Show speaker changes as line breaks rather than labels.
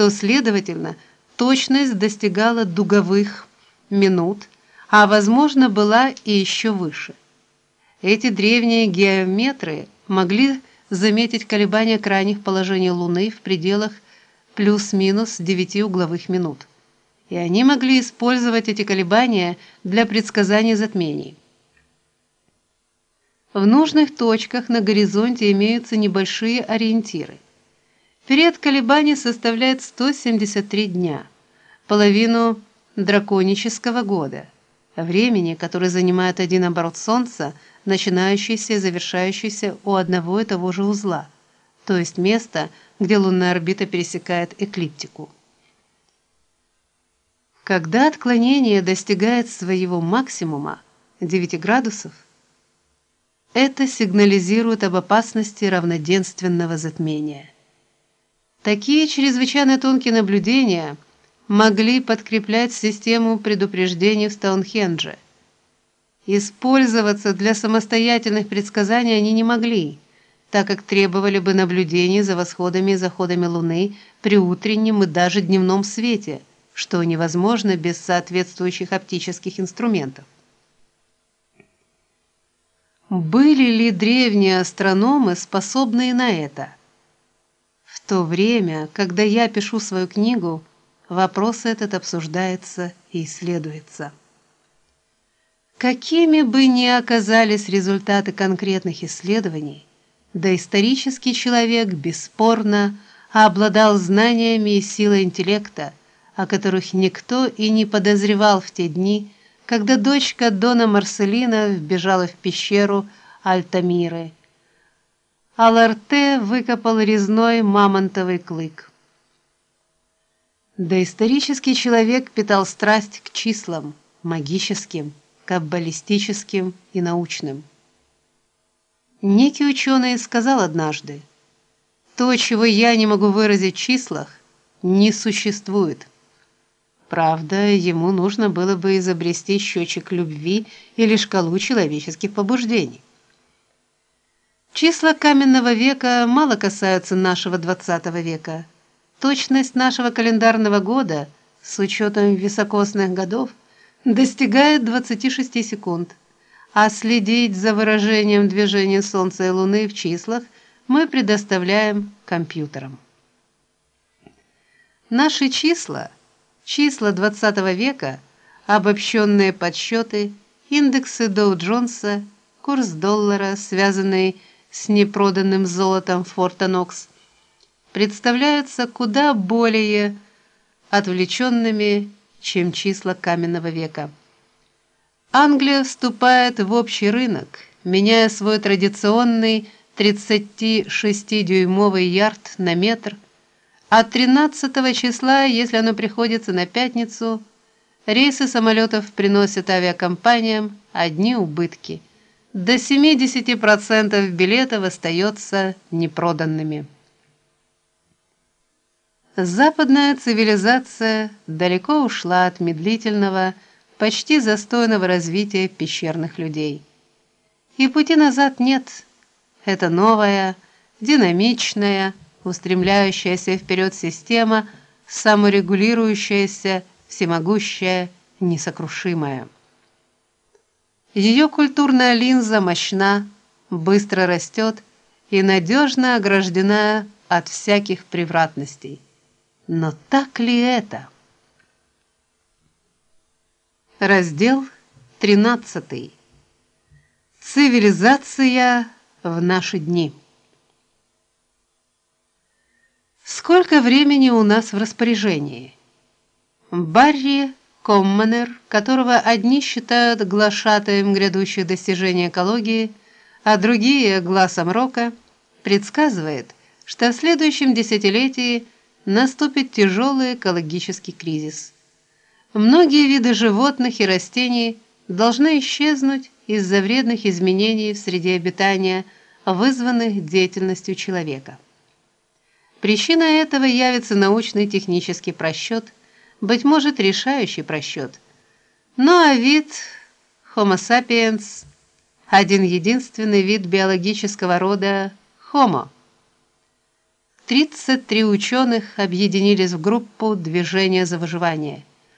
то, следовательно, точность достигала дуговых минут, а возможно, была и еще выше. Эти древние геометры могли заметить колебания крайних положений Луны в пределах плюс-минус 9 угловых минут. И они могли использовать эти колебания для предсказания затмений. В нужных точках на горизонте имеются небольшие ориентиры. Период колебаний составляет 173 дня, половину драконического года, времени, которое занимает один оборот солнца, начинающийся и завершающийся у одного и того же узла, то есть места, где лунная орбита пересекает эклиптику. Когда отклонение достигает своего максимума 9 градусов, это сигнализирует об опасности равноденственного затмения. Такие чрезвычайно тонкие наблюдения могли подкреплять систему предупреждений в Стоунхендже. Использоваться для самостоятельных предсказаний они не могли, так как требовали бы наблюдений за восходами и заходами Луны при утреннем и даже дневном свете, что невозможно без соответствующих оптических инструментов. Были ли древние астрономы способны на это? То время, когда я пишу свою книгу, вопрос этот обсуждается и исследуется. Какими бы ни оказались результаты конкретных исследований, доисторический человек бесспорно обладал знаниями и силой интеллекта, о которых никто и не подозревал в те дни, когда дочка Дона Марселина вбежала в пещеру Альтамиры. А Ларте выкопал резной мамонтовый клык. Доисторический человек питал страсть к числам, магическим, каббалистическим и научным. Некий ученый сказал однажды: "То, чего я не могу выразить в числах, не существует". Правда, ему нужно было бы изобрести счетчик любви или шкалу человеческих побуждений. Числа каменного века мало касаются нашего XX века. Точность нашего календарного года с учетом високосных годов достигает 26 секунд. А следить за выражением движения солнца и луны в числах мы предоставляем компьютерам. Наши числа числа XX века, обобщенные подсчеты, индексы Доу-Джонса, курс доллара, связанный с непроданным золотом Форта Нокс, представляются куда более отвлеченными, чем числа каменного века. Англия вступает в общий рынок, меняя свой традиционный 36-дюймовый ярд на метр – от 13 числа, если оно приходится на пятницу, рейсы самолетов приносят авиакомпаниям одни убытки. До 70% билетов остается непроданными. Западная цивилизация далеко ушла от медлительного, почти застойного развития пещерных людей. И пути назад нет. Это новая, динамичная, устремляющаяся вперед система, саморегулирующаяся, всемогущая, несокрушимая. Ее культурная линза мощна, быстро растет и надежно ограждена от всяких превратностей. Но так ли это? Раздел 13. Цивилизация в наши дни. Сколько времени у нас в распоряжении? Барри Комманер, которого одни считают глашатаем грядущих достижений экологии, а другие глазом рока, предсказывает, что в следующем десятилетии наступит тяжелый экологический кризис. Многие виды животных и растений должны исчезнуть из-за вредных изменений в среде обитания, вызванных деятельностью человека. Причиной этого явится научный технический просчет, быть может, решающий просчет. Ну а вид Homo sapiens один единственный вид биологического рода Homo. К 33 ученых объединились в группу «Движение за выживание».